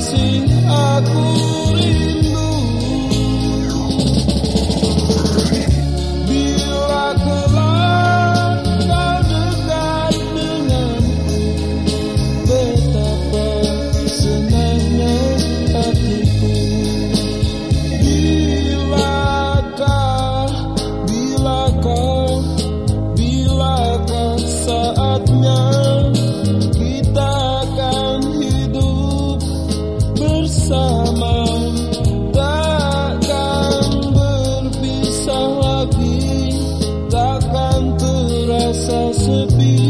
masih aku rindu. to be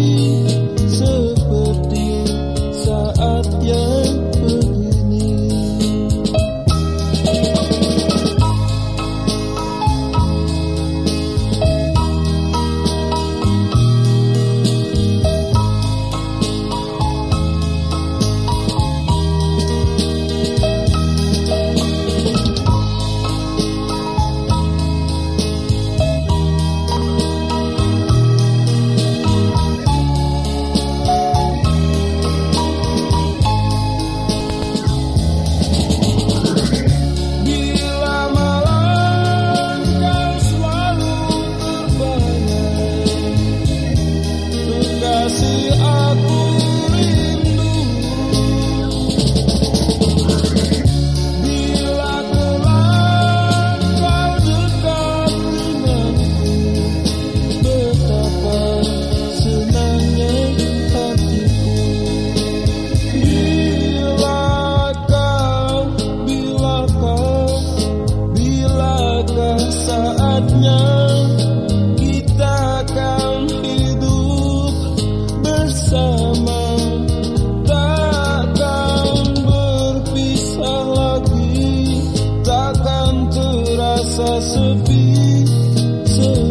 To be so